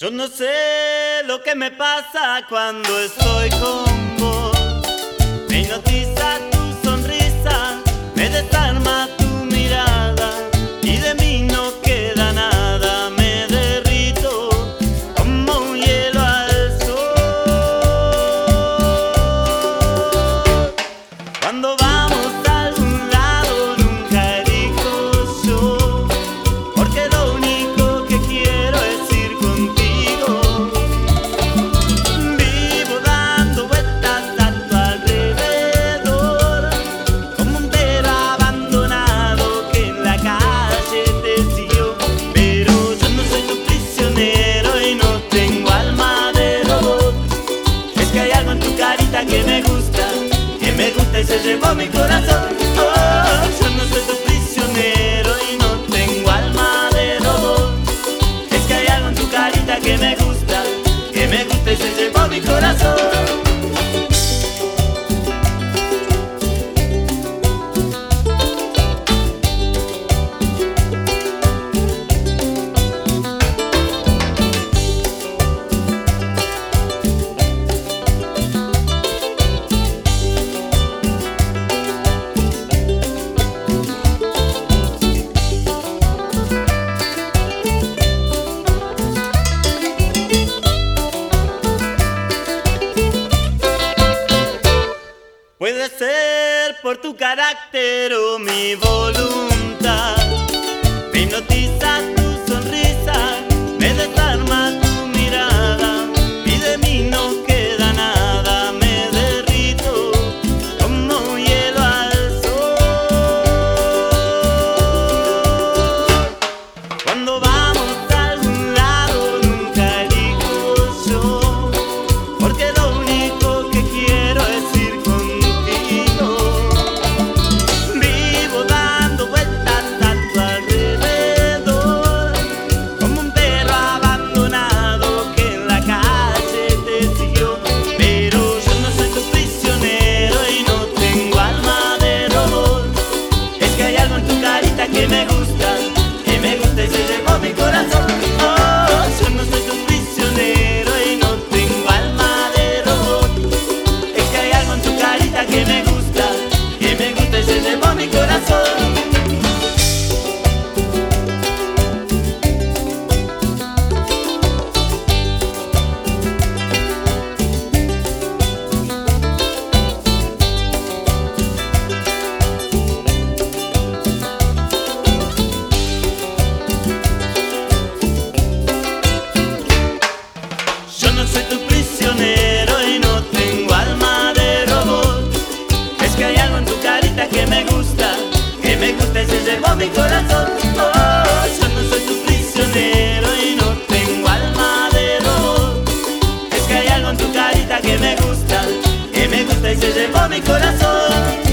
Yo no sé lo que me pasa cuando estoy con vos. Me. que se llevó mi corazón. Oh, yo no soy tu prisionero y no tengo alma de robot. Es que hay algo en tu carita que me gusta, que me gusta y se llevó mi corazón. Puede ser por tu carácter o mi voluntad. llegó mi corazón. Oh, yo no soy tu prisionero y no tengo alma. Es que hay algo en tu carita que me gusta, que me gusta y se llevó mi corazón.